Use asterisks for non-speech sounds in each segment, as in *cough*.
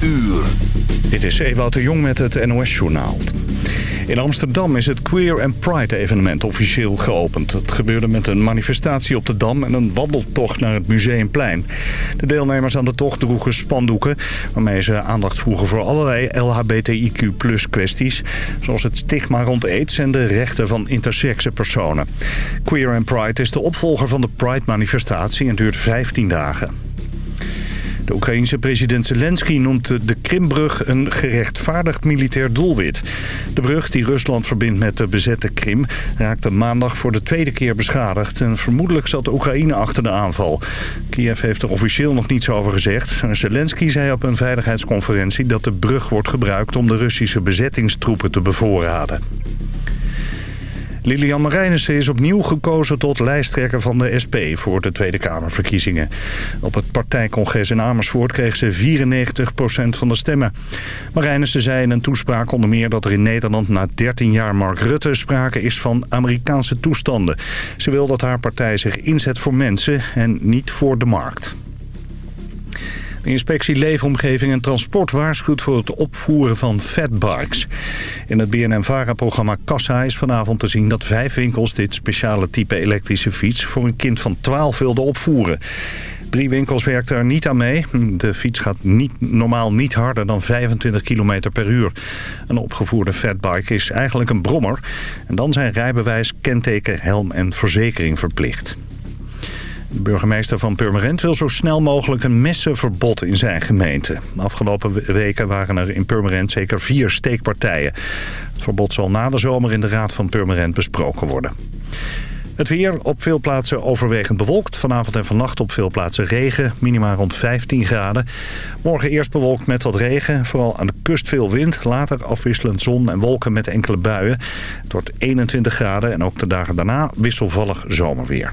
uur. Dit is Ewout de Jong met het NOS-journaal. In Amsterdam is het Queer and Pride evenement officieel geopend. Het gebeurde met een manifestatie op de Dam en een wandeltocht naar het Museumplein. De deelnemers aan de tocht droegen spandoeken... waarmee ze aandacht vroegen voor allerlei LHBTIQ kwesties... zoals het stigma rond aids en de rechten van intersexe personen. Queer and Pride is de opvolger van de Pride-manifestatie en duurt 15 dagen. De Oekraïense president Zelensky noemt de Krimbrug een gerechtvaardigd militair doelwit. De brug die Rusland verbindt met de bezette Krim raakte maandag voor de tweede keer beschadigd. En vermoedelijk zat Oekraïne achter de aanval. Kiev heeft er officieel nog niets over gezegd. Zelensky zei op een veiligheidsconferentie dat de brug wordt gebruikt om de Russische bezettingstroepen te bevoorraden. Lilian Marijnissen is opnieuw gekozen tot lijsttrekker van de SP voor de Tweede Kamerverkiezingen. Op het partijcongres in Amersfoort kreeg ze 94% van de stemmen. Marijnissen zei in een toespraak onder meer dat er in Nederland na 13 jaar Mark Rutte sprake is van Amerikaanse toestanden. Ze wil dat haar partij zich inzet voor mensen en niet voor de markt. De inspectie Leefomgeving en Transport waarschuwt voor het opvoeren van fatbikes. In het BNN-VARA-programma Kassa is vanavond te zien dat vijf winkels dit speciale type elektrische fiets voor een kind van 12 wilden opvoeren. Drie winkels werkten er niet aan mee. De fiets gaat niet, normaal niet harder dan 25 km per uur. Een opgevoerde fatbike is eigenlijk een brommer. En dan zijn rijbewijs, kenteken, helm en verzekering verplicht. De burgemeester van Purmerend wil zo snel mogelijk een messenverbod in zijn gemeente. De afgelopen weken waren er in Purmerend zeker vier steekpartijen. Het verbod zal na de zomer in de Raad van Purmerend besproken worden. Het weer op veel plaatsen overwegend bewolkt. Vanavond en vannacht op veel plaatsen regen. Minimaal rond 15 graden. Morgen eerst bewolkt met wat regen. Vooral aan de kust veel wind. Later afwisselend zon en wolken met enkele buien. Het wordt 21 graden en ook de dagen daarna wisselvallig zomerweer.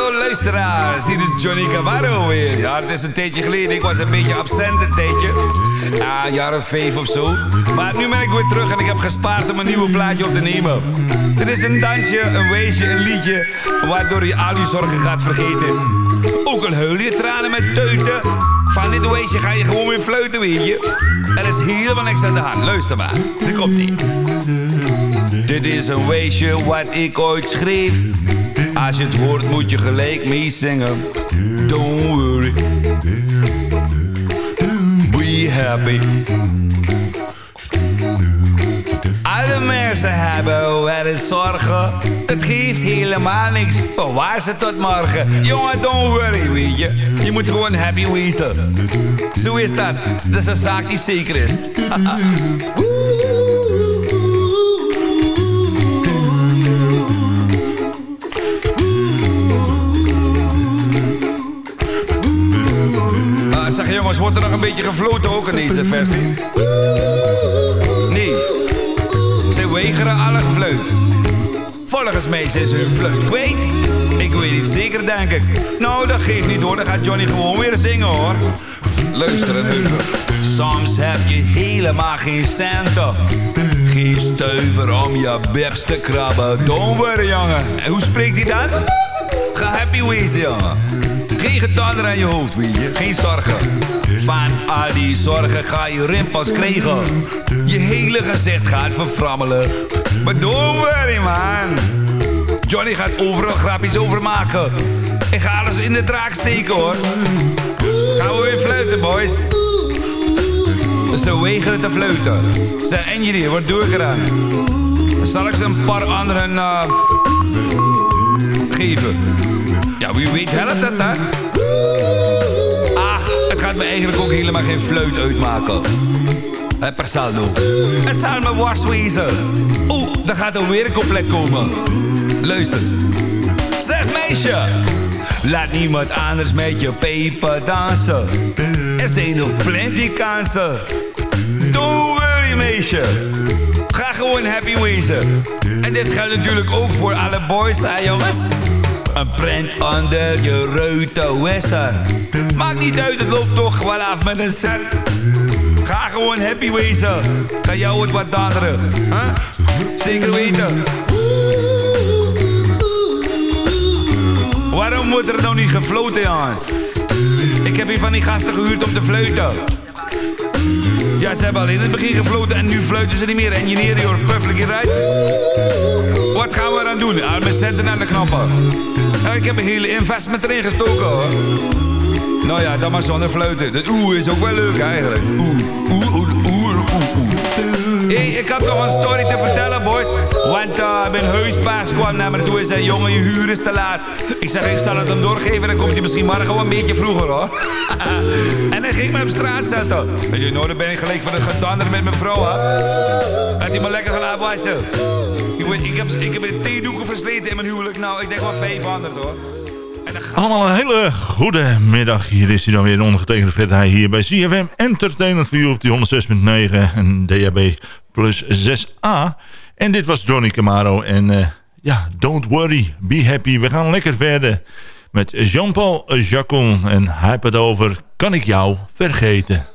luisteraars. Hier is Johnny Cavarro weer. Ja, het is een tijdje geleden. Ik was een beetje absent een tijdje. Ja, een jaar of vijf of zo. Maar nu ben ik weer terug en ik heb gespaard om een nieuwe plaatje op te nemen. Dit is een dansje, een weesje, een liedje... waardoor je al je zorgen gaat vergeten. Ook al huil je tranen met teuten... van dit weesje ga je gewoon weer fluiten, weet je. Er is helemaal niks aan de hand. Luister maar. Nu komt-ie. Dit is een weesje wat ik ooit schreef... Als je het hoort moet je gelijk meezingen. Don't worry. Be happy. Alle mensen hebben wel eens zorgen. Het geeft helemaal niks. Bewaar ze tot morgen. Jongen, don't worry, weet je. Je moet gewoon happy wezen. Zo is dat. Dat is een zaak die zeker is. *laughs* jongens, wordt er nog een beetje gefloten ook in deze versie? Nee. Ze weigeren alle fluit. Volgens mij is hun fluit kwijt. Ik weet niet zeker, denk ik. Nou, dat geeft niet hoor. Dan gaat Johnny gewoon weer zingen hoor. Luister even. Soms heb je helemaal geen centen. Geen stuiver om je bibs te krabben. Don't worry, jongen. En hoe spreekt hij dan? Ga happy wezen, jongen. Geen getander aan je hoofd, weet je. Geen zorgen. Van al die zorgen ga je rimpels krijgen. Je hele gezicht gaat verframmelen. Maar don't worry, man. Johnny gaat overal grapjes over maken. Ik ga alles in de draak steken, hoor. Gaan we weer fluiten, boys. Ze wegen te fluiten. Zijn engineer, wat doe ik eraan? Zal ik ze een paar anderen uh, geven? Ja, wie weet helpt dat, hè? Gaat me eigenlijk ook helemaal geen fluit uitmaken. Hé, per saldo. Het zal me worst wezen. Oeh, daar gaat er weer een compleet komen. Luister. Zeg meisje. Laat niemand anders met je peper dansen. Er zijn nog plenty kansen. Don't worry meisje. Ga gewoon happy wezen. En dit geldt natuurlijk ook voor alle boys, hè jongens? Een print onder je ruiten wessen. Maakt niet uit, het loopt toch wel af met een cent. Ga gewoon happy wezen. Kan jou het wat daderen. Huh? Zeker weten. Waarom wordt er nou niet gefloten, Jans? Ik heb hier van die gasten gehuurd om te fluiten. Ja, ze hebben al in het begin gefloten en nu fluiten ze niet meer. Engineer your perfectly right. Wat gaan we dan doen? we zetten aan de knoppen. Nou, ik heb een hele investment erin gestoken hoor. Nou ja, dan maar zonder fluiten. De oeh is ook wel leuk eigenlijk. Oeh, oeh, oeh, oeh, oeh. Hey, ik had nog een story te vertellen, boys. Want uh, mijn huisbaas kwam naar me toe en zei... Jongen, je huur is te laat. Ik zeg, ik zal het hem doorgeven. Dan komt hij misschien morgen wel een beetje vroeger, hoor. *laughs* en hij ging me op straat zetten. En je dan ben ik gelijk van het gedander met mijn vrouw, hè. Had hij me lekker gelaten wassen. Ik, heb, ik heb theedoeken versleten in mijn huwelijk. Nou, ik denk wel 500, hoor. Allemaal een hele goede middag. Hier is hij dan weer ondergetekende Fred hier bij CFM Entertainment voor op die 106.9 en DHB plus 6A. En dit was Johnny Camaro en uh, ja, don't worry, be happy. We gaan lekker verder met Jean-Paul Jacon en hij het over Kan ik jou vergeten?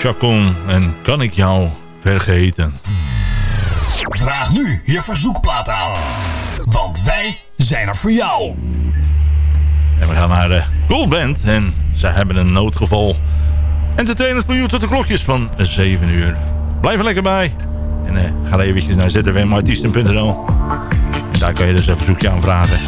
Chacon en Kan ik jou vergeten? Vraag nu je verzoekplaat aan. Want wij zijn er voor jou. En we gaan naar de Goldband en ze hebben een noodgeval. Entertainment voor u tot de klokjes van 7 uur. Blijf er lekker bij. En uh, ga eventjes naar zfmartiesten.nl. En daar kan je dus een verzoekje aan vragen.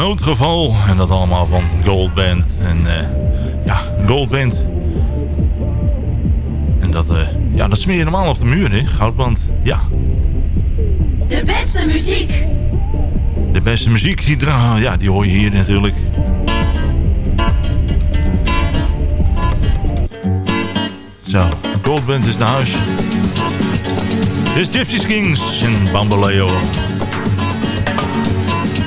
Noodgeval. En dat allemaal van Goldband. En uh, ja, Goldband. En dat, uh, ja, dat smeer je normaal op de muur, hè? Goudband, ja. De beste muziek. De beste muziek, die, ja, die hoor je hier natuurlijk. Zo, Goldband is naar huis. Dit is Gypsy Kings in Bambaleo.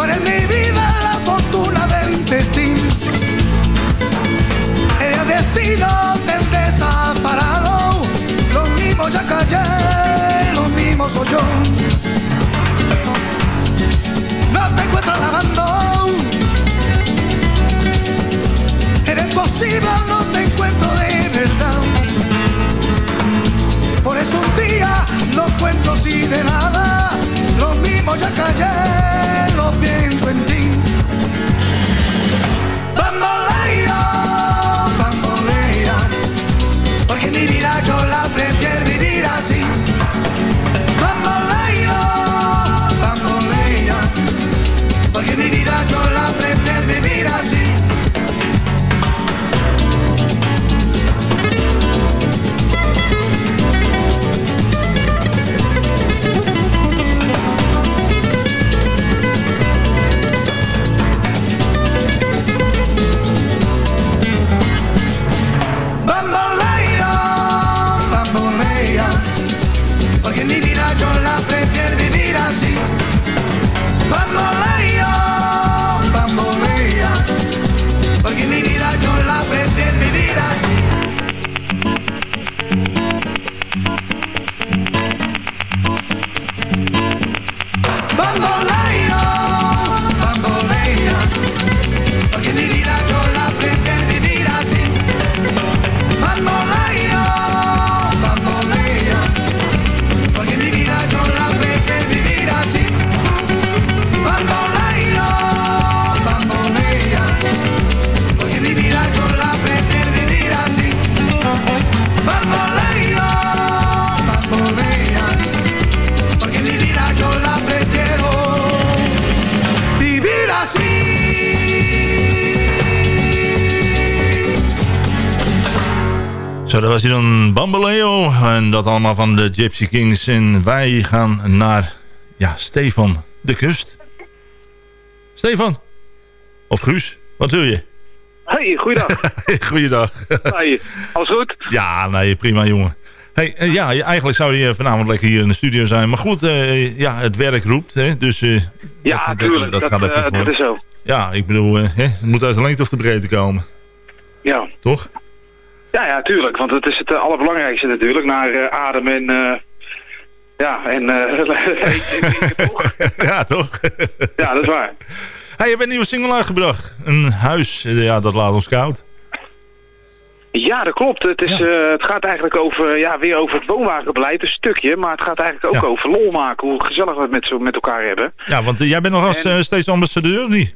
Tú eres mi vida, la fortuna del destino. El destino te desaparado. Lo mismo ya callé, lo mismo soy yo. No te encuentro lavando. Eres posible, no te encuentro de verdad. Por eso un día no cuento si de nada. Ya callé, lo pienso en ti. Bamboleo, bambolea, porque mi vida yo la prefiero was hier dan Bambaleo. En dat allemaal van de Gypsy Kings. En wij gaan naar, ja, Stefan de Kust. Stefan. Of Guus, wat doe je? Hey, goeiedag. *laughs* Goeiedag. Hey, alles goed? Ja, nee, prima jongen. Hey, eh, ja, je- eigenlijk zou je vanavond lekker hier in de studio zijn. Maar goed, eh, ja, het werk roept. Hè, dus eh, Ja, dat, tuurlijk. Dat, gaat even dat is zo. Ja, ik bedoel, hè, het moet uit de lengte of de breedte komen. Ja. Toch? Ja, ja, tuurlijk. Want het is het eh, allerbelangrijkste natuurlijk. Naar eh, adem en... eh, ja, en... *laughs* *laughs* ja, toch? ja, dat is waar. Hey, je bent een nieuwe single uitgebracht. Een huis, ja, dat laat ons koud. Ja, dat klopt. Het, is, het gaat eigenlijk over, ja, weer over het woonwagenbeleid, een stukje. Maar het gaat eigenlijk ook Ja. over lol maken, hoe gezellig we het met, zo- met elkaar hebben. Ja, want jij bent nog als, En- steeds ambassadeur, of niet?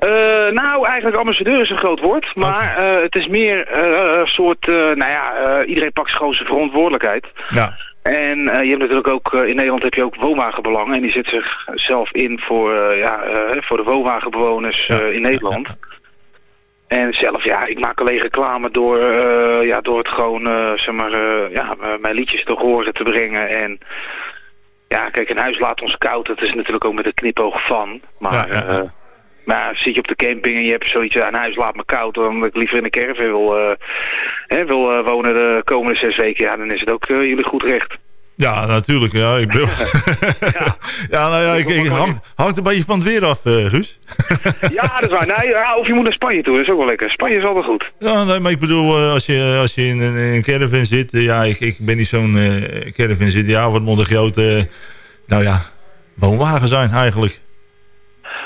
Eh, nou, eigenlijk ambassadeur is een groot woord. Maar eh, het is meer eh, een soort, nou ja, iedereen pakt gewoon zijn verantwoordelijkheid. Ja. En je hebt natuurlijk ook, in Nederland heb je ook woonwagenbelangen. En die zet zichzelf in voor, ja, voor de woonwagenbewoners in Nederland. En zelf, ja, ik maak alleen reclame door, ja, door het gewoon, zeg maar, ja, mijn liedjes te horen te brengen. En ja, kijk, een huis laat ons koud. Dat is natuurlijk ook met een knipoog van. Maar, Ja, ja, ja. maar zit je op de camping en je hebt zoiets, ja, een huis laat me koud, omdat ik liever in een caravan wil, eh, hè, wil eh, wonen de komende zes weken, ja, dan is het ook eh, jullie goed recht. Ja, natuurlijk. Ja, ik bedoel... *laughs* *laughs* ja. nou ja, ik, ik hang, hangt een beetje van het weer af, Guus. *laughs* Ja, dat is waar. Nee, ja, of je moet naar Spanje toe, dat is ook wel lekker. Spanje is altijd goed. Ja, nee, maar ik bedoel, als je, als je in een, caravan zit... ja, ik, ik ben niet zo'n caravan zit. Ja, wat moet een grote... nou ja, woonwagen zijn eigenlijk.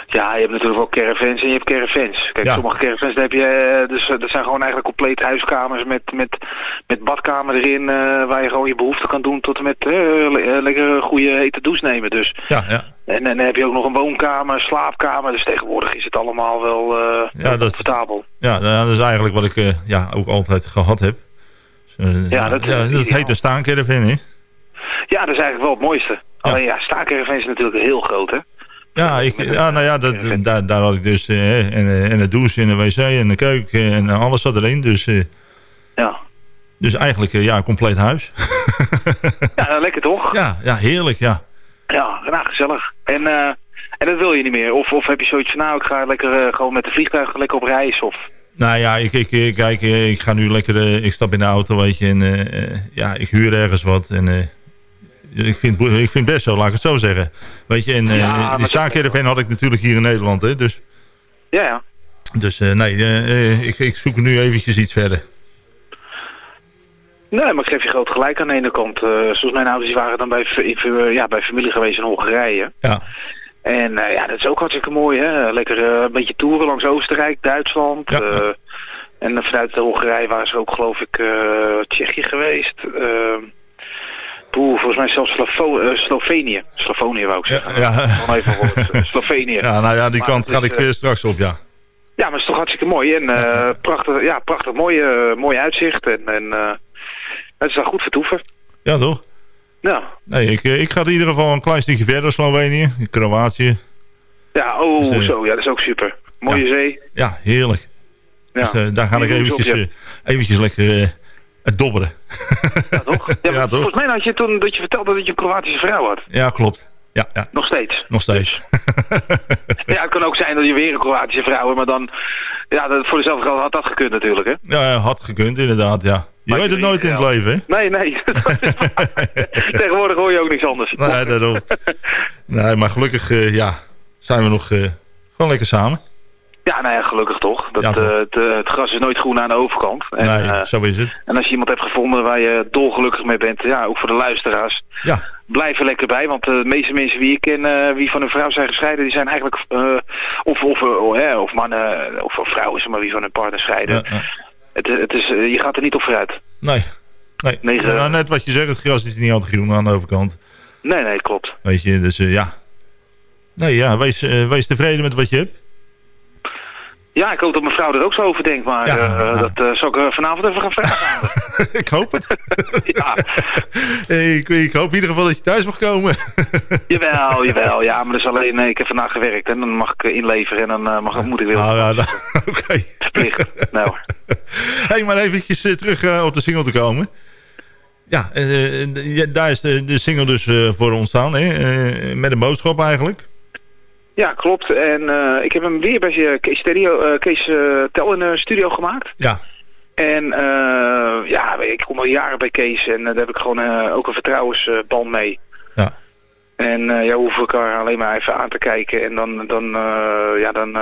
Ja, je hebt natuurlijk wel caravans en je hebt caravans. Kijk, Ja. sommige caravans, heb je, eh, dus, eh, dat zijn gewoon eigenlijk compleet huiskamers met, met, met badkamer erin, eh, waar je gewoon je behoefte kan doen tot en met eh, lekker goede hete douche nemen. Dus. Ja, ja. En, en dan heb je ook nog een woonkamer, slaapkamer, dus tegenwoordig is het allemaal wel eh, Ja, dat- comfortabel. Ja, nou, dat is eigenlijk wat ik ja, ook altijd gehad heb. Dus, Ja, dat ja, heet een staancaravan, hè? Ja, dat is eigenlijk wel het mooiste. Alleen ja, staakerven is natuurlijk heel groot, hè? Ja, ik, ja, nou ja, dat, daar, daar had ik dus eh, en, eh, en de douche en de wc en de keuken en alles zat erin. Dus, eh, Ja. dus eigenlijk eh, ja, een compleet huis. *laughs* Ja, lekker toch? Ja, ja heerlijk, ja. Ja, nou, gezellig. En, eh, en dat wil je niet meer? Of, of heb je zoiets van, nou, ik ga lekker eh, gewoon met de vliegtuig lekker op reis? Of... Nou ja, ik, ik, kijk, eh, ik ga nu lekker, eh, ik stap in de auto, weet je, en eh, eh, ja, ik huur ergens wat. En eh, ik, vind, ik vind best zo, laat ik het zo zeggen. Weet je, en eh Ja, die staancaravan had ik natuurlijk hier in Nederland, hè, dus... Ja, ja. Dus eh, nee, eh, ik, ik zoek nu eventjes iets verder. Nee, maar ik geef je groot gelijk aan de ene kant. Zoals mijn ouders die waren dan bij, ja, bij familie geweest in Hongarije. Ja. En ja, dat is ook hartstikke mooi, hè. Lekker een beetje toeren langs Oostenrijk, Duitsland. Ja. en vanuit de Hongarije waren ze ook, geloof ik, Tsjechië geweest. Eh, Poeh, volgens mij zelfs Slavo eh, Slovenië. Slovenië wou ik zeggen. ja. Even. Eh, Slovenië. *laughs* ja, nou ja, die Maar kant ga ik eh, straks op, ja. Ja, maar het is toch hartstikke mooi. En prachtig, ja, prachtig mooi, mooi uitzicht. En, en het is wel goed vertoeven. Ja, toch? Ja, Nee, ik, ik ga in ieder geval een klein stukje verder, Slovenië, Kroatië. ja oh, Dus, zo. Ja, dat is ook super. Mooie zee. Ja, heerlijk. Ja, Dus daar ga ik eventjes, eventjes lekker het dobberen. ja toch? *laughs* Ja, toch? Volgens mij had je toen dat je vertelde dat je een Kroatische vrouw had. Ja, klopt. Ja, ja, Nog steeds. nog steeds. Ja, het kan ook zijn dat je weer een Kroatische vrouw hebt, maar dan... Ja, dat, voor dezelfde geld had dat gekund natuurlijk, hè? ja, had gekund inderdaad, ja. Je Maar weet het nooit in het leven, hè? Nee, nee. *laughs* Tegenwoordig hoor je ook niks anders. Nee, daarom. Nee, maar gelukkig, eh, ja, zijn we nog eh, gewoon lekker samen. Ja, nou ja, gelukkig toch. Dat, Ja, toch. eh, het, eh, het gras is nooit groen aan de overkant. En, nee, eh, zo is het. en als je iemand hebt gevonden waar je dolgelukkig mee bent, ja, ook voor de luisteraars, Ja, blijf er lekker bij. Want de meeste mensen die ik ken, wie van een vrouw zijn gescheiden, die zijn eigenlijk, of, of, hè, of mannen, of, of vrouwen, zeg maar, wie van hun partner scheiden. ja. Het, het is, je gaat er niet op vooruit. nee. Nee, Negen- nou, net wat je zegt, het gras is niet altijd groen aan de overkant. Nee, nee, klopt. Weet je, dus ja. Nee, ja, wees, wees tevreden met wat je hebt. Ja, ik hoop dat mijn vrouw er ook zo over denkt, maar Ja, eh, ja. dat eh, zal ik eh, vanavond even gaan vragen *laughs* ik hoop het. *laughs* Ja, ik, ik hoop in ieder geval dat je thuis mag komen. *laughs* jawel, jawel. Ja, maar dat is alleen, eh, ik heb vandaag gewerkt en dan mag ik eh, inleveren en dan eh, mag, moet ik weer nou, ja, nou, oké. verplicht. Nou, hey, maar eventjes eh, terug eh, op de single te komen. Ja, eh, eh, daar is de, de single dus eh, voor ontstaan, hè? Eh, met een boodschap eigenlijk. Ja, klopt. En eh, ik heb hem weer bij Kees, Stereo, eh, Kees eh, Tel in de studio gemaakt. Ja, En eh, ja, ik kom al jaren bij Kees en daar heb ik gewoon ook een vertrouwensband mee. Ja. En eh, ja, hoeven elkaar alleen maar even aan te kijken en dan, dan ja, dan,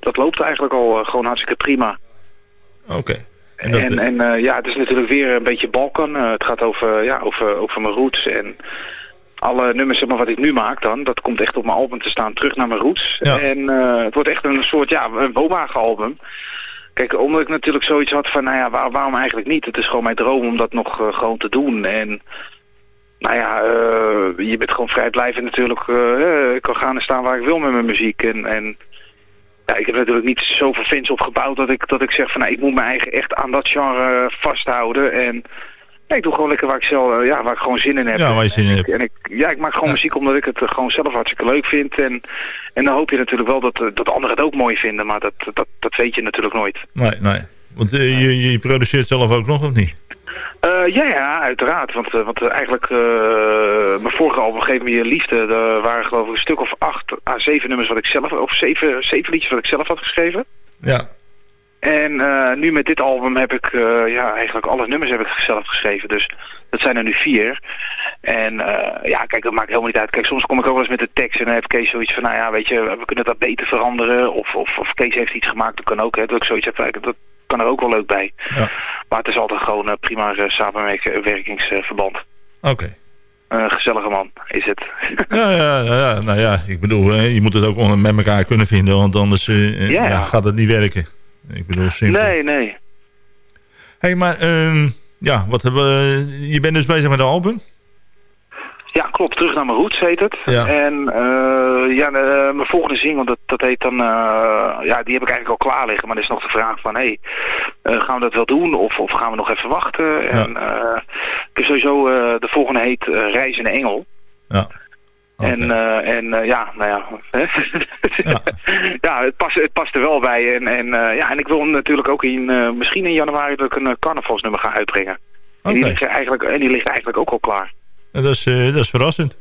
dat loopt eigenlijk al gewoon hartstikke prima. oké. En En, dat, en, ja, het is natuurlijk weer een beetje Balkan. Het gaat over, ja, over, over mijn roots en alle nummers zeg maar, wat ik nu maak dan, dat komt echt op mijn album te staan, terug naar mijn roots. Ja. En eh, het wordt echt een soort, ja, een woonwagenalbum. Kijk, omdat ik natuurlijk zoiets had van, nou ja, waar- waarom eigenlijk niet? Het is gewoon mijn droom om dat nog eh, gewoon te doen. En nou ja, eh, je bent gewoon vrijblijvend natuurlijk. eh, ik kan gaan en staan waar ik wil met mijn muziek. En, en ja, ik heb natuurlijk niet zoveel fans opgebouwd dat ik, dat ik zeg van, nou, ik moet mijn eigen echt aan dat genre vasthouden. En ja, ik doe gewoon lekker waar ik, zelf, eh, ja, waar ik gewoon zin in heb. Ja, waar je zin in hebt. En ik, ja, ik maak gewoon Ja. muziek omdat ik het eh, gewoon zelf hartstikke leuk vind. En, en dan hoop je natuurlijk wel dat, eh, dat anderen het ook mooi vinden. Maar dat, dat, dat weet je natuurlijk nooit. nee, nee. Want je, je produceert zelf ook nog, of niet? Ja, ja, uiteraard. Want, want eigenlijk, mijn vorige album Geef me je liefde, daar waren geloof ik een stuk of acht à zeven nummers wat ik zelf, of zeven, zeven liedjes wat ik zelf had geschreven. Ja. En eh, nu met dit album heb ik, eh, ja, eigenlijk alle nummers heb ik zelf geschreven. Dus dat zijn er nu vier. En eh, ja, kijk, dat maakt helemaal niet uit. Kijk, soms kom ik ook wel eens met de tekst en dan heeft Kees zoiets van, nou ja, weet je, we kunnen dat beter veranderen. Of, of, of Kees heeft iets gemaakt, dat kan ook, hè. Dat ik zoiets heb, dat kan er ook wel leuk bij. Ja. Maar het is altijd gewoon een prima samenwerkingsverband. Oké. Een gezellige man is het. *laughs* Ja, ja, ja, ja, nou ja, ik bedoel, je moet het ook met elkaar kunnen vinden, want anders Ja. ja, gaat het niet werken. Ik bedoel, simpel. nee, nee. hey, maar ehm, ja, wat hebben we, je bent dus bezig met een album? Ja, klopt. Terug naar mijn roots heet het. Ja. En eh, ja, eh, mijn volgende single, dat, dat heet dan... eh, ja, die heb ik eigenlijk al klaar liggen. Maar er is nog de vraag van... Hey, eh, gaan we dat wel doen? Of, of gaan we nog even wachten? En eh, ik heb sowieso... eh, de volgende heet uh, Reis in de Engel. Ja. En, eh, en eh, ja, nou ja. Ja. *laughs* ja, het, past, het past er wel bij. En, en, eh, ja, en ik wil natuurlijk ook in, misschien in januari dat ik een carnavalsnummer ga uitbrengen. En, die ligt eigenlijk, en die ligt eigenlijk ook al klaar. En dat, is, dat is verrassend.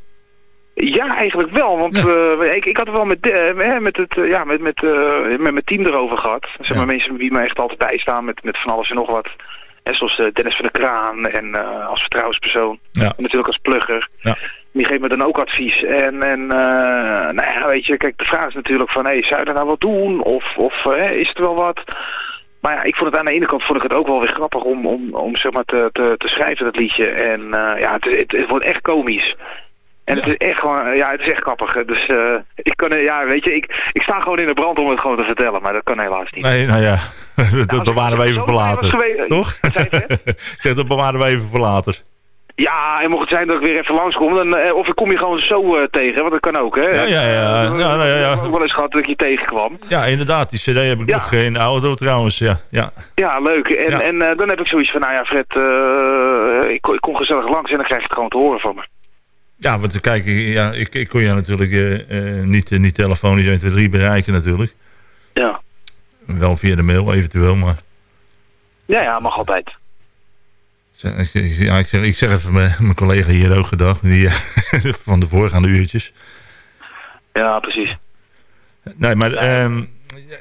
Ja, eigenlijk wel. Want eh, ik, ik had er wel met, met, het, ja, met, met, met mijn team erover gehad. Zeg maar Ja. mensen die me echt altijd bijstaan met, met van alles en nog wat. En zoals Dennis van der Kraan en als vertrouwenspersoon. Ja. En natuurlijk als plugger. Ja. Die geeft me dan ook advies. En, en eh, nou ja, weet je, kijk, de vraag is natuurlijk van, hey, zou je er nou wat doen? Of, of eh, is het wel wat? Maar ja, ik vond het aan de ene kant vond ik het ook wel weer grappig om, om, om zeg maar te, te, te schrijven, dat liedje. En uh, ja, het, het, het, wordt echt komisch. En ja. het is echt gewoon, ja, het is echt grappig. Dus ik kan, ja, weet je, ik, ik sta gewoon in de brand om het gewoon te vertellen, maar dat kan helaas niet. Nee, nou ja, *laughs* dat nou, bewaren we even voor later. Geweest, Toch? *laughs* zeg, dat bewaren we even voor later. Ja, en mocht het zijn dat ik weer even langskom, dan, uh, of ik kom je gewoon zo uh, tegen, want dat kan ook, hè? Ja, ja, ja. ja, ja, ja. Ik heb wel eens gehad dat ik je tegenkwam. Ja, inderdaad, die cd heb ik ja. nog in de auto trouwens, ja. Ja, ja leuk. En, ja. en uh, dan heb ik zoiets van, nou ja, Fred, ik, ik kom gezellig langs en dan krijg je het gewoon te horen van me. Ja, want kijk, ja, ik, ik kon je natuurlijk niet, niet telefonisch 1, 2, 3 bereiken natuurlijk. Ja. Wel via de mail eventueel, maar... Ja, ja, mag altijd. Ja, ik, zeg, ik zeg even mijn, mijn collega hier ook gedag, die, *laughs* van de voorgaande uurtjes. Ja, precies. Nee, maar... Um,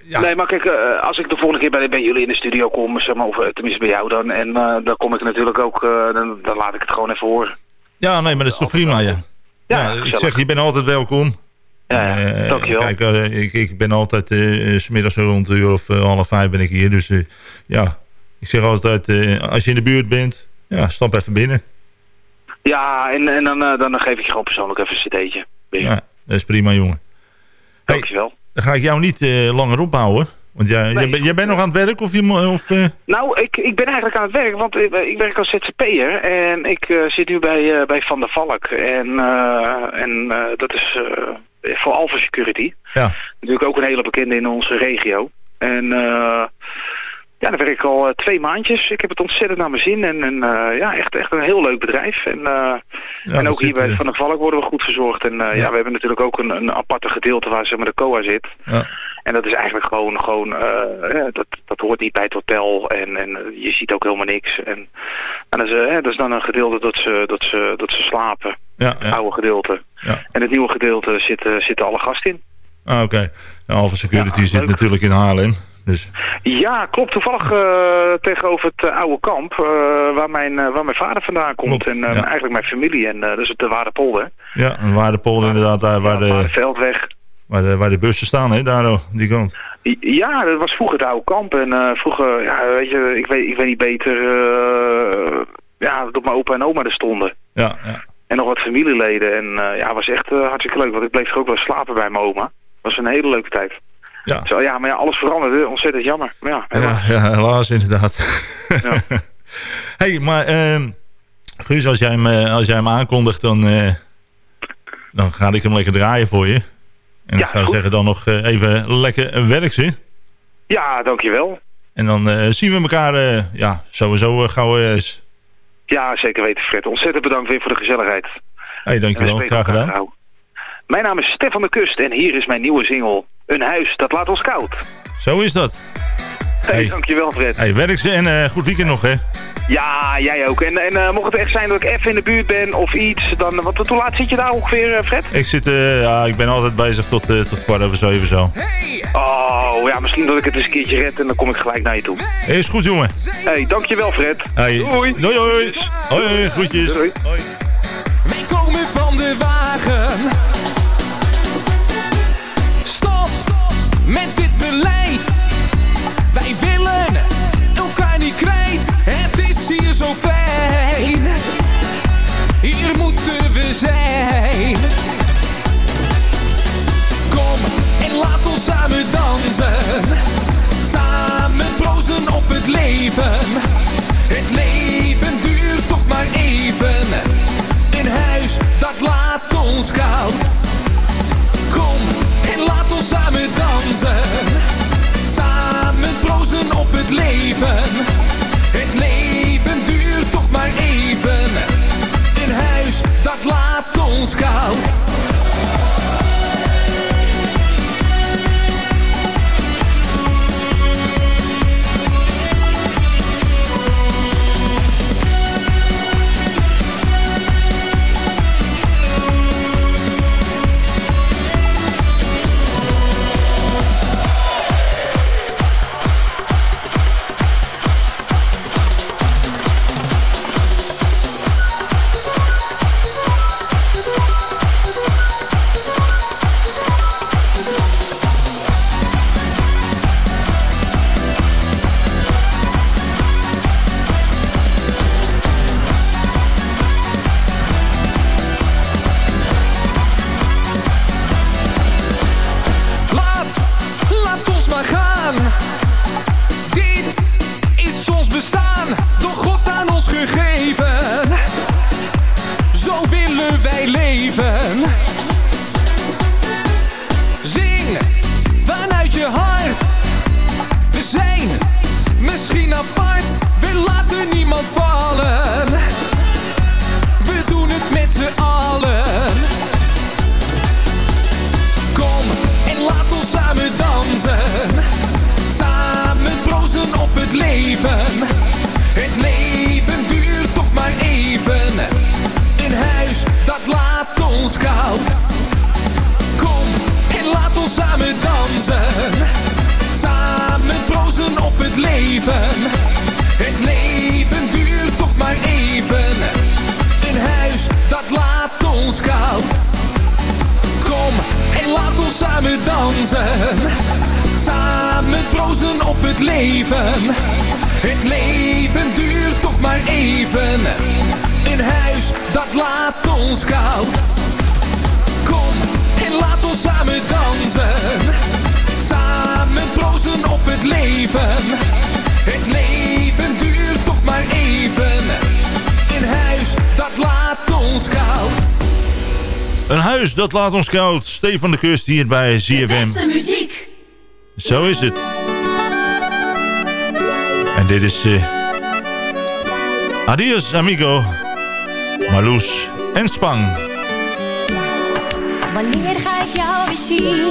ja. Nee, maar kijk, uh, als ik de volgende keer bij, bij jullie in de studio kom, zeg maar, of tenminste bij jou dan, en uh, dan kom ik natuurlijk ook, uh, dan, dan laat ik het gewoon even horen. Ja, nee, maar dat is toch prima, ja. Ja, ja ik zeg, je bent altijd welkom. Ja, ja dankjewel. Kijk, ik, ik ben altijd, uh, smiddags rond een uur of half vijf ben ik hier, dus ja, ik zeg altijd, als je in de buurt bent, ja, stap even binnen. Ja, en, en dan, uh, dan geef ik je gewoon persoonlijk even een cd'tje. Ja, dat is prima, jongen. Hey, Dankjewel. Dan ga ik jou niet uh, langer ophouden. Want jij, nee, jij, jij, bent nog aan het werk? Of je, of, uh... Nou, ik, ik ben eigenlijk aan het werk, want ik, ik werk als ZZP'er. En ik uh, zit nu bij, bij Van der Valk. En, en dat is voor Alpha Security. Ja. Natuurlijk ook een hele bekende in onze regio. En ja, daar werk ik al uh, twee maandjes. Ik heb het ontzettend naar mijn zin. En, en uh, ja, echt, echt een heel leuk bedrijf. En, uh, ja, en ook hier bij Van der Valk worden we goed verzorgd. En ja. ja. we hebben natuurlijk ook een, een aparte gedeelte waar zeg maar, de COA zit. Ja. En dat is eigenlijk gewoon, gewoon dat, dat hoort niet bij het hotel. En, en je ziet ook helemaal niks. En, en dat, is, dat is dan een gedeelte dat ze, dat ze, dat ze slapen. Ja, Het oude gedeelte. Ja. En het nieuwe gedeelte zitten, zitten alle gasten in. Ah, oké. Okay. Nou, Alpha Security zit leuk. natuurlijk in Haarlem. Dus. Ja, klopt. Toevallig uh, tegenover het uh, oude kamp, uh, waar, mijn, waar mijn vader vandaan komt. Klopt, en ja. eigenlijk mijn familie. En dus op de Waardepolder. Ja, een Waardepolder inderdaad. Daar waar, de, Veldweg. Waar de, waar de bussen staan, hè, daar die kant. Ja, dat was vroeger het oude kamp. En vroeger, ja, weet je, ik weet, ik weet niet beter, ja, dat mijn opa en oma er stonden. Ja, ja. En nog wat familieleden. En ja, was echt hartstikke leuk. Want ik bleef er ook wel slapen bij mijn oma. was een hele leuke tijd. Ja. Zo, ja, maar ja, alles veranderde. Ontzettend jammer. Maar ja, helaas. Ja, ja, helaas inderdaad. Ja. *laughs* hey, maar uh, Guus, als jij hem, als jij hem aankondigt, dan, uh, dan ga ik hem lekker draaien voor je. En ik zou zeggen dan nog uh, even lekker werk ze. Ja, dankjewel. En dan uh, zien we elkaar ja, sowieso gauw eens. Ja, zeker weten Fred. Ontzettend bedankt weer voor de gezelligheid. Hey, dankjewel. Graag gedaan. Mijn naam is Stefan de Kust en hier is mijn nieuwe single Een huis dat laat ons koud. Zo is dat. Hey, hey. dankjewel Fred. Hey, werk ze en uh, goed weekend nog hè. Ja, jij ook. En, en uh, mocht het echt zijn dat ik even in de buurt ben of iets, dan... Wat, hoe laat zit je daar ongeveer, Fred? Ik zit, uh, ja, ik ben altijd bezig tot, uh, tot kwart over zeven zo. Hey! Oh, ja, misschien dat ik het eens een keertje red en dan kom ik gelijk naar je toe. Hey, is goed, jongen. Hey, dankjewel, Fred. Hey. Doei. Doei, doei. Hoi, hoi, groetjes. Doei. Van de wagen. Stop met dit beleid. Wij willen elkaar niet kwijt. Het is hier zo fijn. Hier moeten we zijn. Kom en laat ons samen dansen. Samen proosten op het leven. Het leven duurt toch maar even. Huis dat laat ons koud. Kom en laat ons samen dansen. Samen proosten op het leven. Het leven duurt toch maar even. Een huis dat laat ons koud. pauzen op het leven. Het leven duurt toch maar even. Een huis dat laat ons koud. Kom en laat ons samen dansen. Samen prozen op het leven. Het leven duurt toch maar even. Een huis dat laat ons koud. Een huis dat laat ons koud. Stefan de Kust hier bij ZFM. De muziek. Zo is het. Dit is... Uh, Adios amigo. Marloes en Spang. Wanneer ga ik jou weer zien?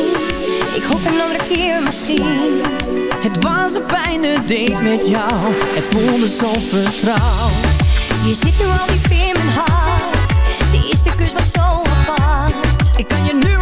Ik hoop een andere keer misschien. Het was een fijne date met jou. Het voelde zo vertrouwd. Je zit nu al diep in mijn hart. De eerste kus was zo apart. Ik kan je nu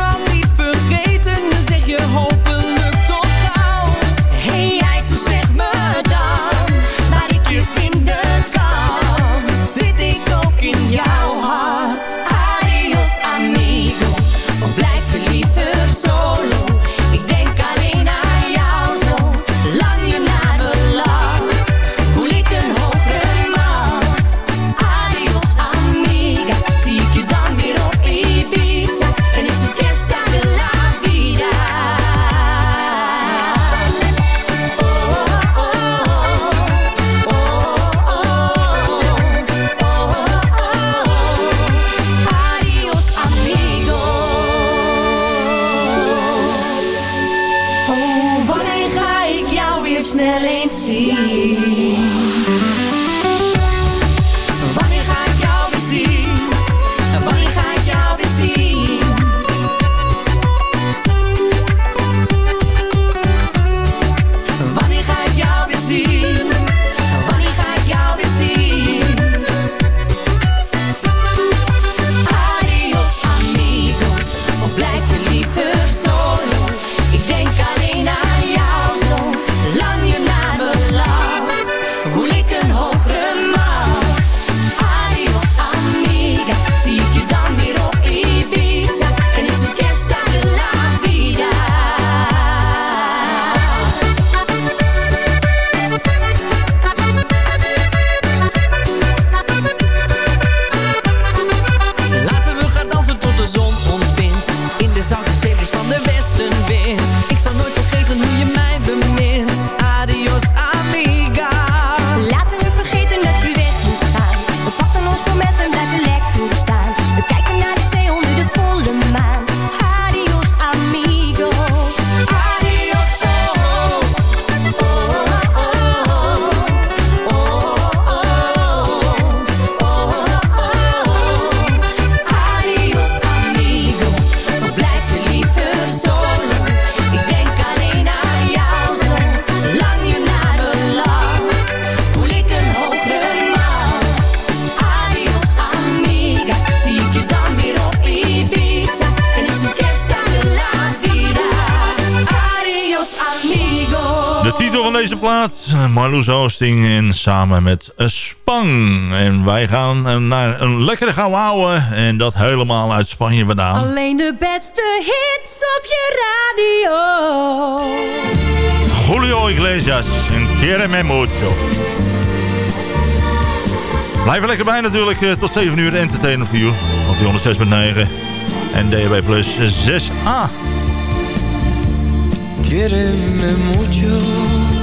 Marloes Oosting en samen met Spang. En wij gaan eh, naar een lekkere gaan en dat helemaal uit Spanje vandaan. Alleen de beste hits op je radio. Julio Iglesias en Quiere mucho. Blijf er lekker bij natuurlijk, eh, tot 7 uur entertainer voor u Op die 106.9 en DHB Plus 6a. Mucho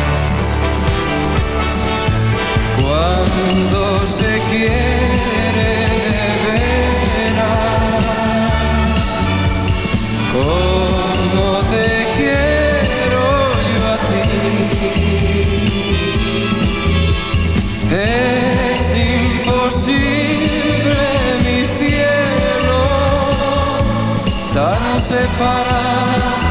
Cuando se quiere de veras, como te quiero yo a ti. Es imposible mi cielo, tan separados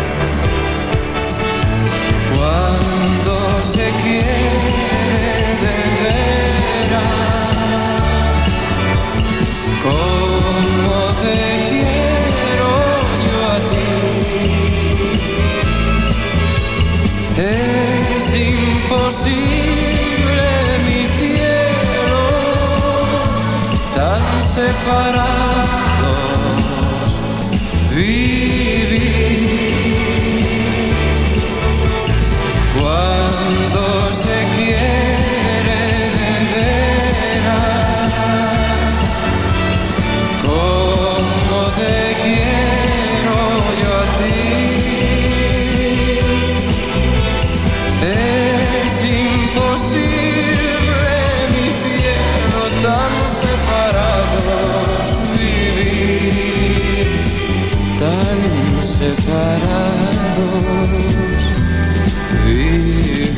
Separados vivir.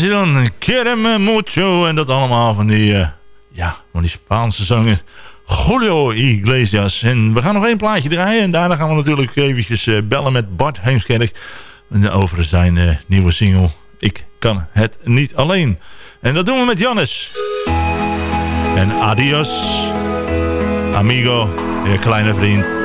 was hij dan. Mucho. En dat allemaal van die, eh, ja, van die Spaanse zanger Julio Iglesias. En we gaan nog één plaatje draaien. En daarna gaan we natuurlijk eventjes eh, bellen met Bart Heemskerk. Over zijn eh, nieuwe single. Ik kan het niet alleen. En dat doen we met Jannes. En adios. Amigo. Je kleine vriend.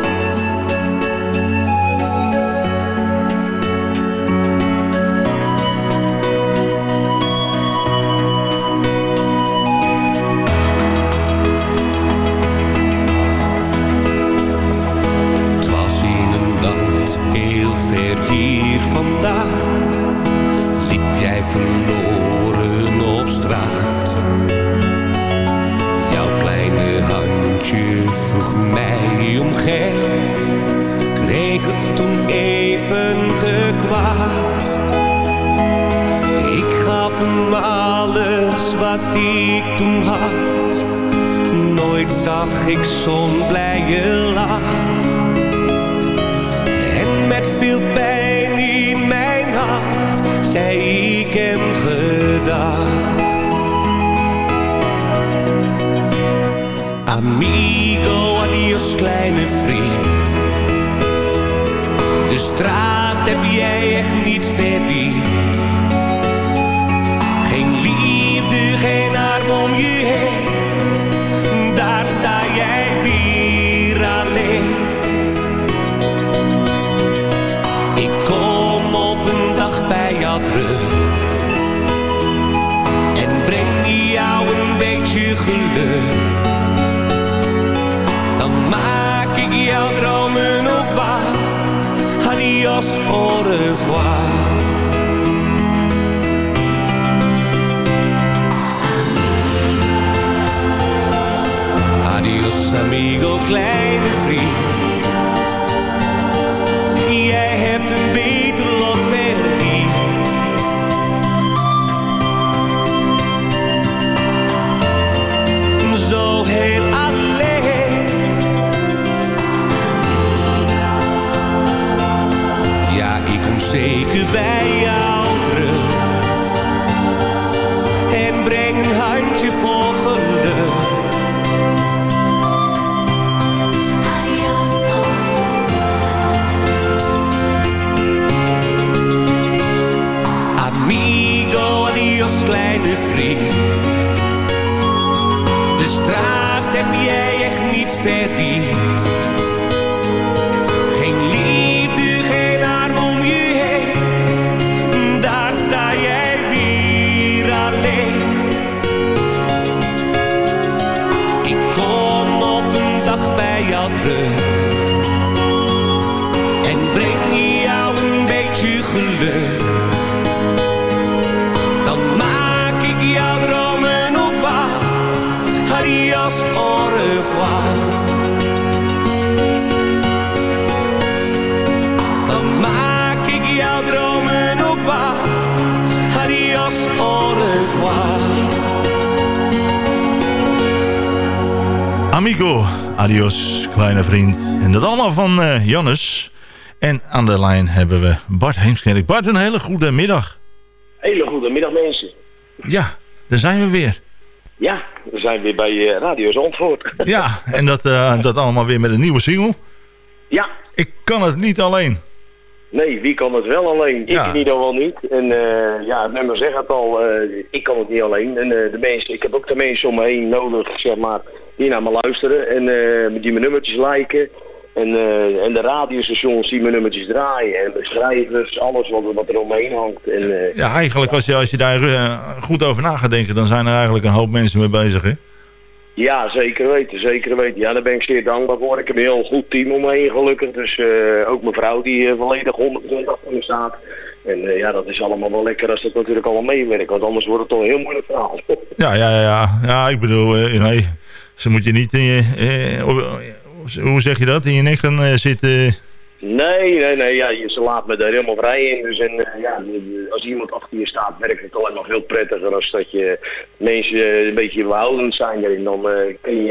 Au revoir. Adios amigo, kleine vriend. Bij jou terug. En breng een handje vol geluk. Amigo, adios kleine vriend. De straat heb jij echt niet verdiend. Amigo, adios, kleine vriend. En dat allemaal van eh Jannes. En aan de lijn hebben we Bart Heemskerk. Bart, een hele goede middag. Hele goede middag mensen. Ja, daar zijn we weer. Ja, we zijn weer bij eh, Radio Zandvoort. *laughs* Ja, en dat, eh, dat allemaal weer met een nieuwe single. Ja. Ik kan het niet alleen. Nee, wie kan het wel alleen? Ja. Ik in ieder geval niet. En eh, ja, het nummer zegt het al, ik kan het niet alleen. En de mensen, ik heb ook de mensen om me heen nodig, zeg maar, die naar me luisteren. En eh, die mijn nummertjes liken. En, eh, en de radiostations die mijn nummertjes draaien. En de schrijvers, alles wat, wat er omheen hangt. En, eh, Ja, eigenlijk als je, als je daar goed over na gaat denken... dan zijn er eigenlijk een hoop mensen mee bezig, hè? Ja, zeker weten, zeker weten. Ja, daar ben ik zeer dankbaar voor. Ik heb een heel goed team om me heen gelukkig. Dus ook mijn vrouw die volledig 100% achter me staat. En ja, dat is allemaal wel lekker als dat natuurlijk allemaal meewerkt. Want anders wordt het toch een heel moeilijk verhaal. Ja, ja, ja. Ja, ik bedoel, nee, ze moet je niet in je... eh, hoe zeg je dat? In je nek gaan eh, zitten... Nee, nee, nee. Ja, ze laat me daar helemaal vrij in. Dus en, eh, ja, als iemand achter je staat, werkt het alleen maar veel prettiger. Als dat je mensen een beetje behoudend zijn erin. Dan eh, kun je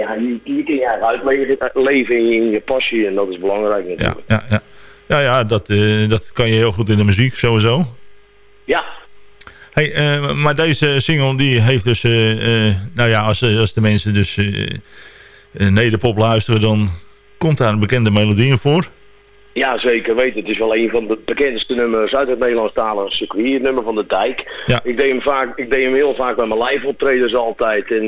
je, kun je uitleven leven in je, in je passie. En dat is belangrijk natuurlijk. Ja, ja. Ja, ja dat, eh, dat kan je heel goed in de muziek, sowieso. Ja. Hey, eh, maar deze single die heeft dus... eh, eh, nou ja, als, als de mensen dus nederpop luisteren... dan komt daar een bekende melodie in voor. Ja, zeker weten. Het is wel een van de bekendste nummers uit het Nederlandstalige circuit. Het nummer van de dijk. Ja. Ik, deed hem vaak, ik deed hem heel vaak bij mijn live optredens altijd. En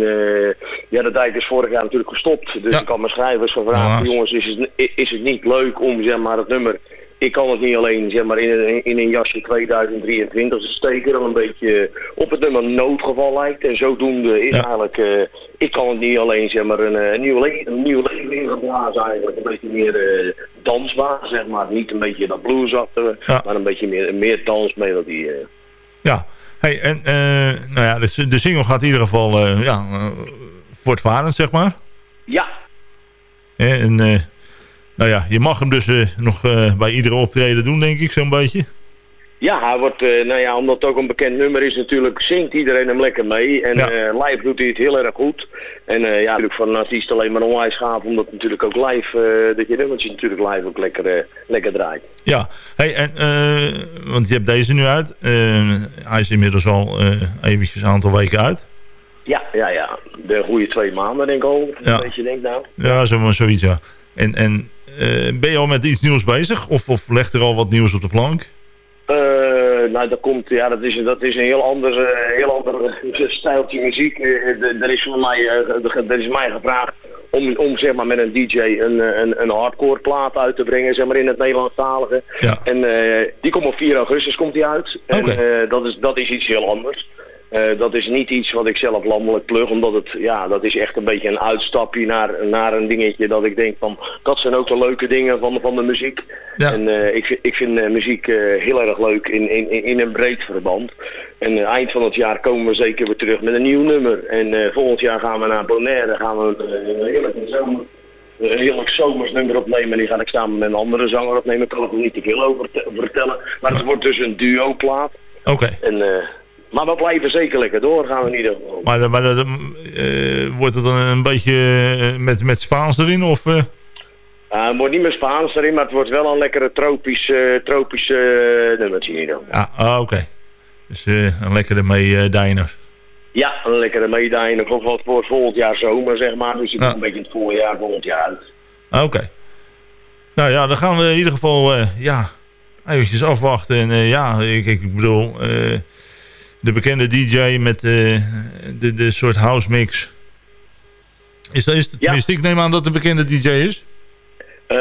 ja, de dijk is vorig jaar natuurlijk gestopt. Dus ik had mijn schrijvers gevraagd. Jongens, is het, is het niet leuk om zeg maar, het nummer... Ik kan het niet alleen zeg maar, in, een, in een jasje 2023 te steken. Dat een beetje op het nummer noodgeval lijkt. En zodoende is eigenlijk... eh, ik kan het niet alleen zeg maar, een, eh, een, nieuw, le een nieuw leven ingeblazen eigenlijk. Een beetje meer eh, dansbaar, zeg maar. Niet een beetje dat bluesachtige, maar een beetje meer, meer dansmelodie. eh. Ja. Hey, en eh, nou ja, de, de single gaat in ieder geval eh, ja, eh, voortvarend, zeg maar. Ja, en eh, nou ja, je mag hem dus eh, nog eh, bij iedere optreden doen, denk ik, zo'n beetje. ja, hij wordt, eh, nou ja, omdat het ook een bekend nummer is natuurlijk, zingt iedereen hem lekker mee. En Ja. live doet hij het heel erg goed. En ja, natuurlijk van een artiest alleen maar onwijs gaaf, omdat natuurlijk ook live, dat je nummertje natuurlijk live ook lekker, lekker draait. Ja, hey, en, want je hebt deze nu uit. Hij is inmiddels al eventjes een aantal weken uit. Ja, ja, ja. De goede twee maanden denk ik al. Ja. Een beetje denk nou. Ja, zo, zoiets, ja. En, en ben je al met iets nieuws bezig? Of, of legt er al wat nieuws op de plank? Eh, nou, dat komt, ja, dat is, dat is een heel ander, eh, heel ander eh, stijltje muziek. Eh, eh, er is voor mij, eh, er is mij gevraagd om, om zeg maar met een DJ een, eh, een, een hardcore plaat uit te brengen, zeg maar in het Nederlandstalige. En eh, die komt op 4 augustus komt die uit. En eh, dat, is, dat is iets heel anders. Eh, dat is niet iets wat ik zelf landelijk plug, omdat het, ja, dat is echt een beetje een uitstapje naar, naar een dingetje dat ik denk van, dat zijn ook de leuke dingen van, van de muziek. En eh, ik, vind- ik vind eh, muziek eh, heel erg leuk in, in, in- een breed verband. En eh, eind van het jaar komen we zeker weer terug met een nieuw nummer. En eh, volgend jaar gaan we naar Bonaire, gaan we eh, een heerlijke zomer een heerlijk zomers nummer opnemen. Die ga ik samen met een andere zanger opnemen. Ik kan er nog niet te veel over te- vertellen. Maar het wordt dus een duo plaat. Oké. En, eh, maar we blijven zeker lekker doorgaan in ieder geval. Maar, maar dat, eh, wordt het dan een beetje eh, met, met Spaans erin? Of, eh? Uh, het wordt niet meer Spaans erin, maar het wordt wel een lekkere tropisch, eh, tropisch eh, nummertje. Ja, ah, oké. Dus eh, een lekkere mee eh diner. Ja, een lekkere medaille. Nog wat voor volgend jaar zomer, zeg maar. Dus Ja. een beetje het voorjaar volgend jaar uit. Ah, Oké. Nou ja, dan gaan we in ieder geval eh, ja, eventjes afwachten. En eh, ja, ik, ik bedoel, eh, de bekende DJ met eh, de, de soort house mix. Is dat, is het, tenminste, ik neem aan dat het een bekende DJ is. Eh,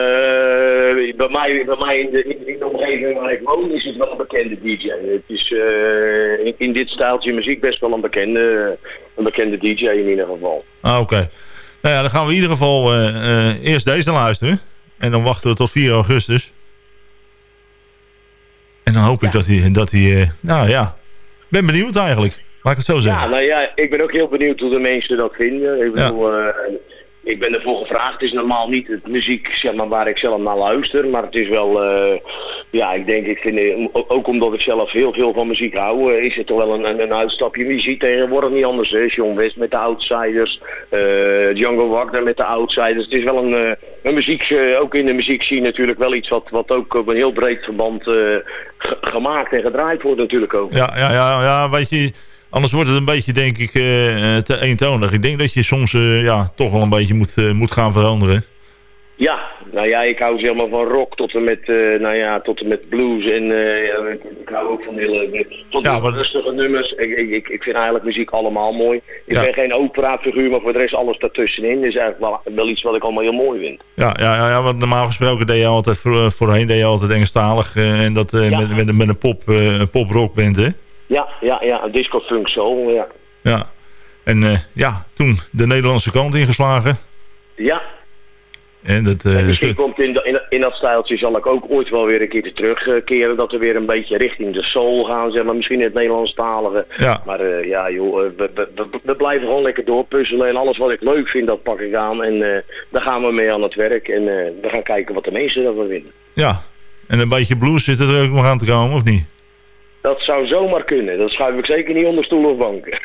bij mij, bij mij in, de, in, in de omgeving waar ik woon is het wel een bekende DJ. Het is eh, in, in dit stijltje muziek best wel een bekende, een bekende DJ in ieder geval. Ah, oké. Nou ja, dan gaan we in ieder geval eerst deze luisteren. En dan wachten we tot 4 augustus. En dan hoop ik dat hij, dat hij nou ja, ben benieuwd eigenlijk. Laat ik het zo zeggen. Ja, nou ja, ik ben ook heel benieuwd hoe de mensen dat vinden. Ik bedoel, eh, ik ben ervoor gevraagd. Het is normaal niet het muziek zeg maar, waar ik zelf naar luister. Maar het is wel, eh, ja, ik denk, ik vind, eh, ook omdat ik zelf heel veel van muziek hou, eh, is het toch wel een, een, een uitstapje. Je ziet tegenwoordig niet anders. Hè? John West met de Outsiders, eh Django Wagner met de Outsiders. Het is wel een, een muziek, ook in de muziek zie je natuurlijk wel iets wat, wat ook op een heel breed verband ge- gemaakt en gedraaid wordt natuurlijk ook. Ja, ja, ja, ja, weet je, anders wordt het een beetje, denk ik, eh, eh, te eentonig. Ik denk dat je soms eh, ja, toch wel een beetje moet, moet gaan veranderen. Ja, nou ja, ik hou zeg maar van rock tot en met, nou ja, tot en met blues en ja, ik, hou ook van hele, tot Ja, rustige nummers. Ik, ik, ik, vind eigenlijk muziek allemaal mooi. Ik Ja. ben geen opera-figuur, maar voor de rest alles daartussenin is eigenlijk wel, wel iets wat ik allemaal heel mooi vind. Ja, ja, ja, ja want normaal gesproken deed je altijd, voor, voorheen deed je altijd Engelstalig. eh, en dat met, met, met een pop, pop-rock bent, hè? Ja, ja, ja, disco funk soul, ja. Ja. En eh, ja, toen de Nederlandse kant ingeslagen. Ja, En dat, eh, misschien komt in, de- in, dat- in dat stijltje zal ik ook ooit wel weer een keer terugkeren. Dat we weer een beetje richting de soul gaan, zeg maar. Misschien in het Nederlandstalige. Ja. Maar eh, ja, joh, we, we, we, we blijven gewoon lekker doorpuzzelen. En alles wat ik leuk vind, dat pak ik aan. En daar gaan we mee aan het werk. En we gaan kijken wat de mensen ervan vinden. ja. En een beetje blues zit er ook nog aan te komen, of niet? Dat zou zomaar kunnen. Dat schuif ik zeker niet onder stoel of bank. *laughs*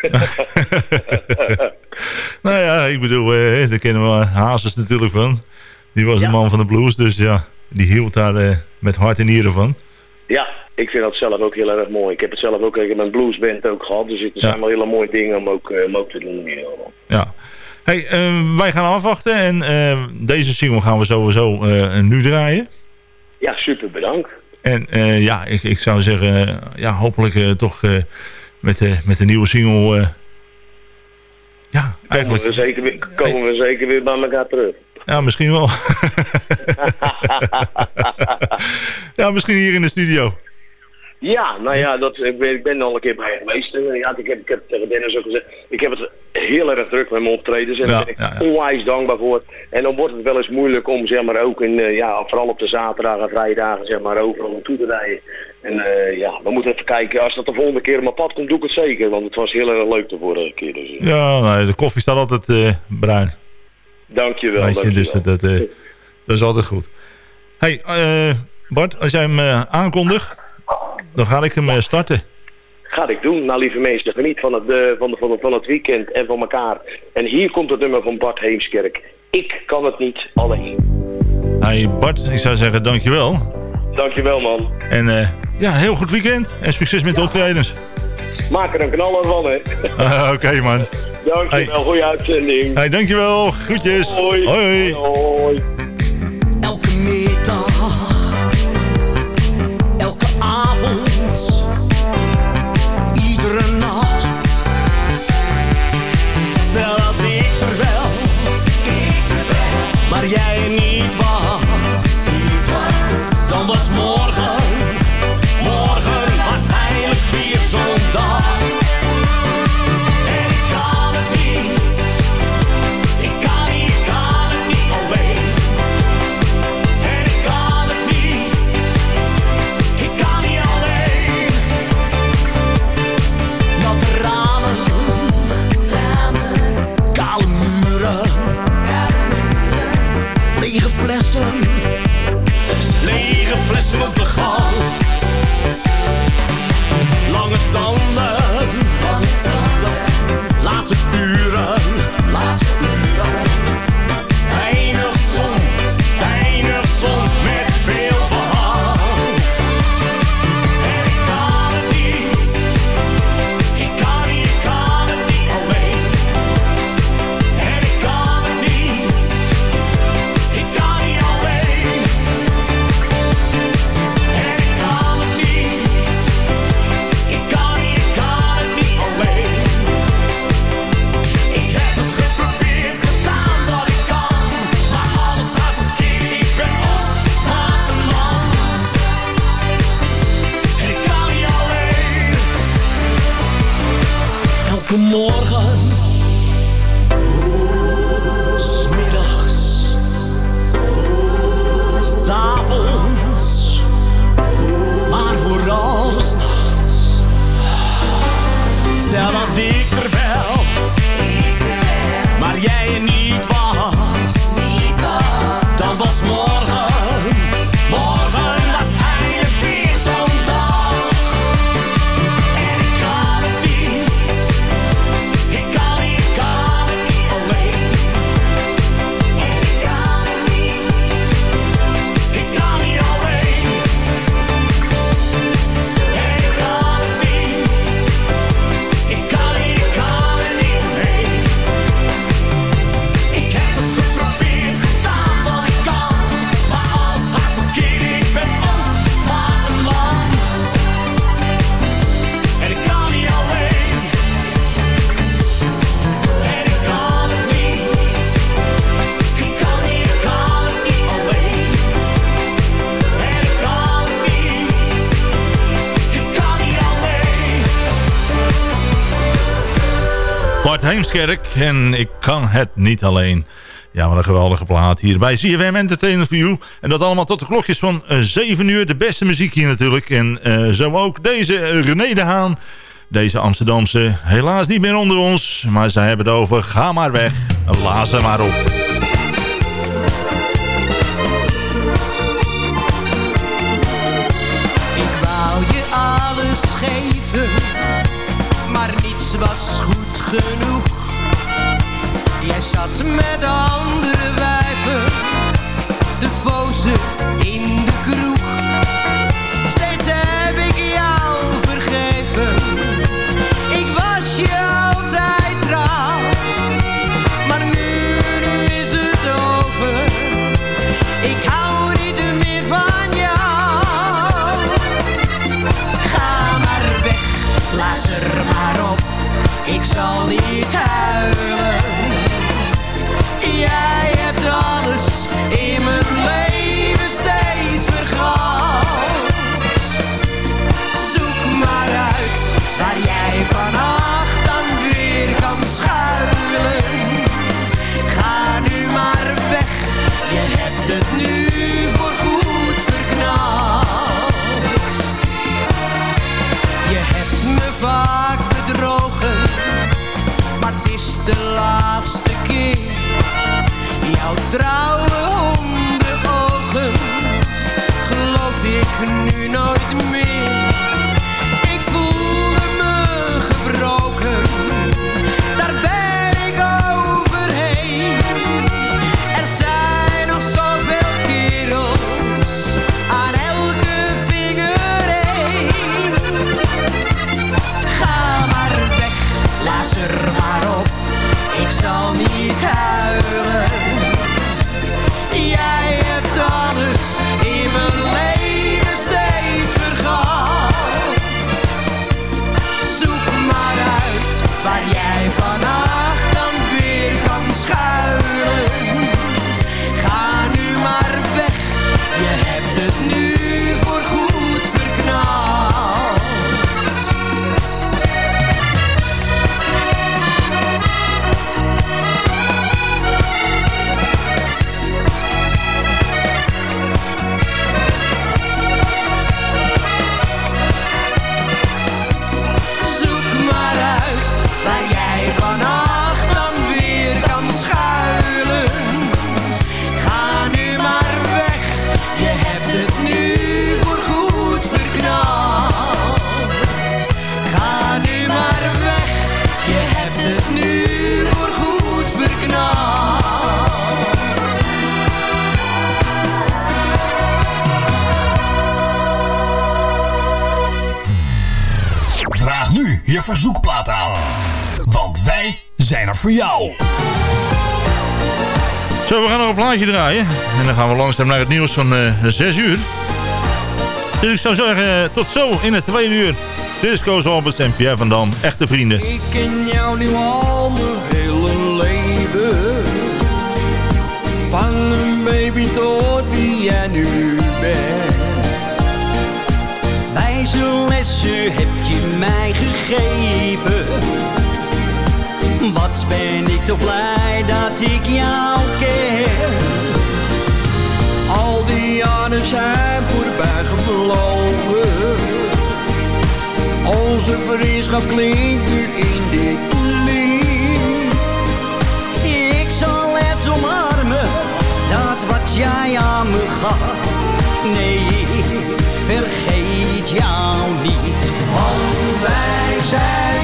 Nou ja, ik bedoel, eh, daar kennen we Hazes natuurlijk van. Die was de man van de blues, dus ja, die hield daar eh, met hart en nieren van. ja, ik vind dat zelf ook heel erg mooi. Ik heb het zelf ook ik heb een bluesband ook gehad. Dus het Ja. zijn wel hele mooie dingen om ook, eh, om ook te doen. in. Ja. Hey, eh, wij gaan afwachten en eh, deze single gaan we sowieso eh, nu draaien. Ja, super bedankt. En eh, ja, ik, ik zou zeggen, eh, ja, hopelijk eh, toch met, de met de nieuwe single... ja, eigenlijk... Komen we zeker weer, komen we zeker weer bij elkaar terug. Ja, misschien wel. *laughs* ja, misschien hier in de studio. Ja, nou ja, dat, ik, ben, ik ben al een keer bij geweest. En, ja, ik, heb, ik heb tegen Dennis ook gezegd, ik heb het heel erg druk met mijn optredens. En Ja, daar ben ik ja, ja. onwijs dankbaar voor. En dan wordt het wel eens moeilijk om, zeg maar, ook in, eh, ja, vooral op de zaterdagen en vrijdagen, zeg maar, overal naartoe te rijden. En eh, ja, we moeten even kijken. Als dat de volgende keer op mijn pad komt, doe ik het zeker. Want het was heel erg leuk de vorige keer. Dus, eh, Ja, nee, de koffie staat altijd bruin. dankjewel. Weet je, dankjewel. dus dat, dat, dat is altijd goed. hey, Bart, als jij hem aankondigt, dan ga ik hem eh, starten. Ga ik doen. Nou, lieve mensen, geniet van het, eh, van, de, van, van het weekend en van elkaar. En hier komt het nummer van Bart Heemskerk. Ik kan het niet alleen. Hey Bart, ik zou zeggen dankjewel. Dankjewel, man. En eh, ja, heel goed weekend en succes met de optredens. Maak er een knaller van, hè. *laughs* Ah, Oké man. Dankjewel, goede uitzending. Hey, dankjewel. Groetjes. Hoi. Hoi. Hoi. morgen Heemskerk en ik kan het niet alleen. Ja, wat een geweldige plaat hier bij CFM Entertainment You. En dat allemaal tot de klokjes van 7 uur. De beste muziek hier natuurlijk. En uh, zo ook deze René de Haan. Deze Amsterdamse, helaas niet meer onder ons. Maar zij hebben het over, ga maar weg. Laat ze maar op. Ik wou je alles geven. Maar niets was goed genoeg. Jij zat met andere wijven, de fozen in Jouw plaatje draaien. En dan gaan we langzaam naar het nieuws van uh, 6 uur. Dus ik zou zeggen, uh, tot zo in het tweede uur. Dit is Koos Alberts en Pierre van Dam. Echte vrienden. Ik ken jou nu al mijn hele leven. Van een baby tot wie jij nu bent. Wijze lessen heb je mij gegeven. Wat ben ik toch blij dat ik jou ken. Jaren zijn voorbij gevlogen. Onze vriendschap klinkt nu in dit lied. Ik zal het omarmen, dat wat jij aan me gaf. Nee, vergeet jou niet. Want wij zijn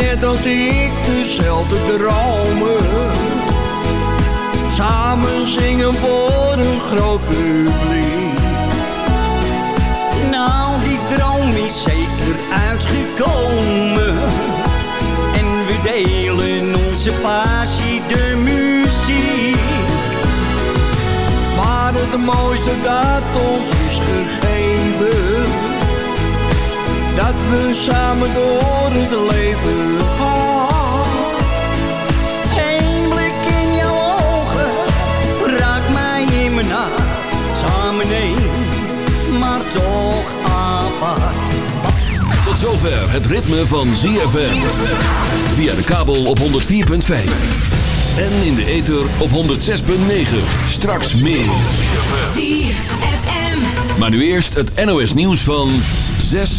net als ik dezelfde dromen. Samen zingen voor een groot publiek. Nou, die droom is zeker uitgekomen. En we delen onze passie, de muziek. Maar het mooiste dat ons is gegeven. Dat we samen door het leven gaan. Eén blik in jouw ogen raakt mij in mijn hart. Samen één, maar toch apart. Tot zover het ritme van ZFM. Via de kabel op 104.5. En in de ether op 106.9. Straks meer. ZFM. Maar nu eerst het NOS nieuws van 6